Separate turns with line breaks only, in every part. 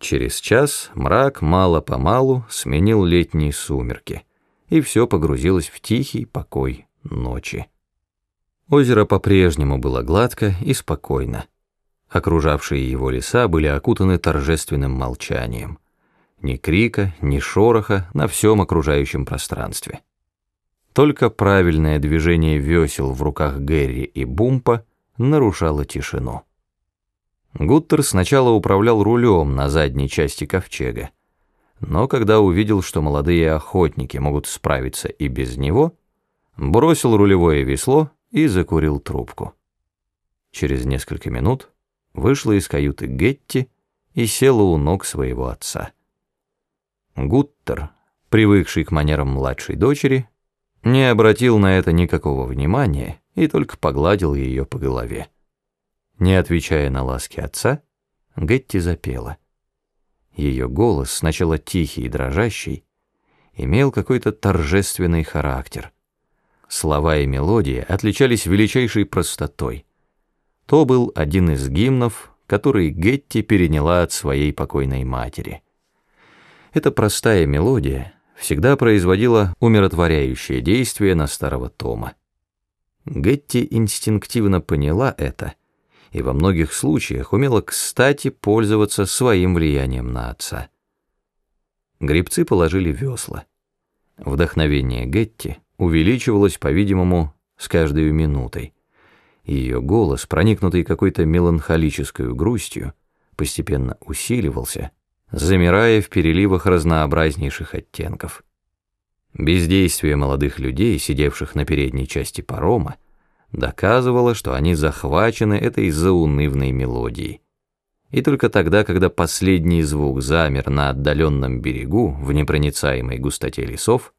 Через час мрак мало-помалу сменил летние сумерки, и все погрузилось в тихий покой ночи. Озеро по-прежнему было гладко и спокойно. Окружавшие его леса были окутаны торжественным молчанием. Ни крика, ни шороха на всем окружающем пространстве. Только правильное движение весел в руках Гэри и Бумпа нарушало тишину. Гуттер сначала управлял рулем на задней части ковчега, но когда увидел, что молодые охотники могут справиться и без него, бросил рулевое весло и закурил трубку. Через несколько минут вышла из каюты Гетти и села у ног своего отца. Гуттер, привыкший к манерам младшей дочери, не обратил на это никакого внимания и только погладил ее по голове. Не отвечая на ласки отца, Гетти запела. Ее голос, сначала тихий и дрожащий, имел какой-то торжественный характер. Слова и мелодия отличались величайшей простотой. То был один из гимнов, который Гетти переняла от своей покойной матери. Эта простая мелодия всегда производила умиротворяющее действие на старого Тома. Гетти инстинктивно поняла это — и во многих случаях умела кстати пользоваться своим влиянием на отца. Грибцы положили весла. Вдохновение Гетти увеличивалось, по-видимому, с каждой минутой. Ее голос, проникнутый какой-то меланхолической грустью, постепенно усиливался, замирая в переливах разнообразнейших оттенков. Бездействие молодых людей, сидевших на передней части парома, доказывала, что они захвачены этой заунывной мелодией. И только тогда, когда последний звук замер на отдаленном берегу в непроницаемой густоте лесов,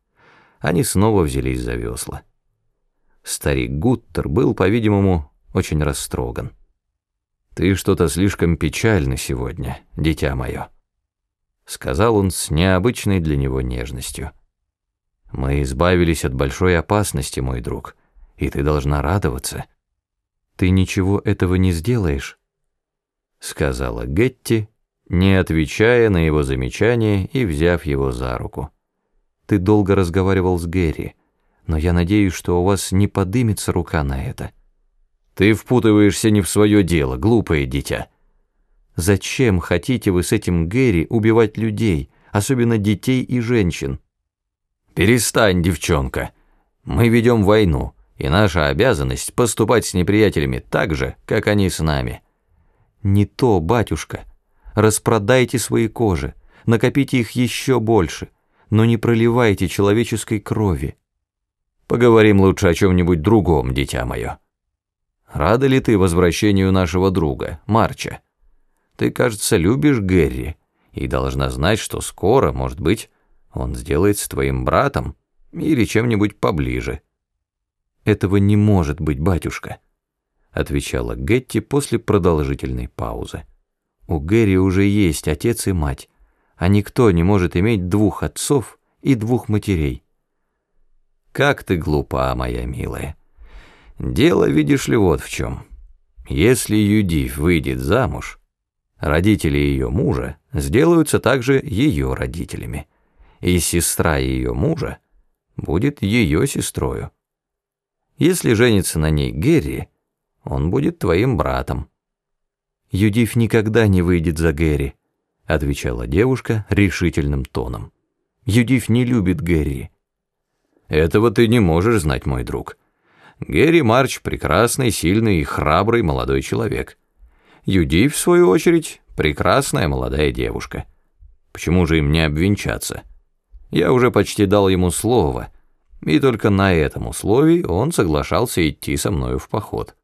они снова взялись за весла. Старик Гуттер был, по-видимому, очень растроган. «Ты что-то слишком печальный сегодня, дитя мое», — сказал он с необычной для него нежностью. «Мы избавились от большой опасности, мой друг» и ты должна радоваться. Ты ничего этого не сделаешь, сказала Гетти, не отвечая на его замечание и взяв его за руку. Ты долго разговаривал с Гэри, но я надеюсь, что у вас не подымется рука на это. Ты впутываешься не в свое дело, глупое дитя. Зачем хотите вы с этим Гэри убивать людей, особенно детей и женщин? Перестань, девчонка. Мы ведем войну и наша обязанность поступать с неприятелями так же, как они с нами. Не то, батюшка. Распродайте свои кожи, накопите их еще больше, но не проливайте человеческой крови. Поговорим лучше о чем-нибудь другом, дитя мое. Рада ли ты возвращению нашего друга, Марча? Ты, кажется, любишь Гэри и должна знать, что скоро, может быть, он сделается твоим братом или чем-нибудь поближе. «Этого не может быть, батюшка», — отвечала Гетти после продолжительной паузы. «У Гэри уже есть отец и мать, а никто не может иметь двух отцов и двух матерей». «Как ты глупа, моя милая. Дело, видишь ли, вот в чем. Если Юдив выйдет замуж, родители ее мужа сделаются также ее родителями, и сестра ее мужа будет ее сестрою. Если женится на ней Гэри, он будет твоим братом». «Юдив никогда не выйдет за Гэри», — отвечала девушка решительным тоном. «Юдив не любит Гэри». «Этого ты не можешь знать, мой друг. Гэри Марч — прекрасный, сильный и храбрый молодой человек. Юдив, в свою очередь, прекрасная молодая девушка. Почему же им не обвенчаться? Я уже почти дал ему слово — и только на этом условии он соглашался идти со мною в поход.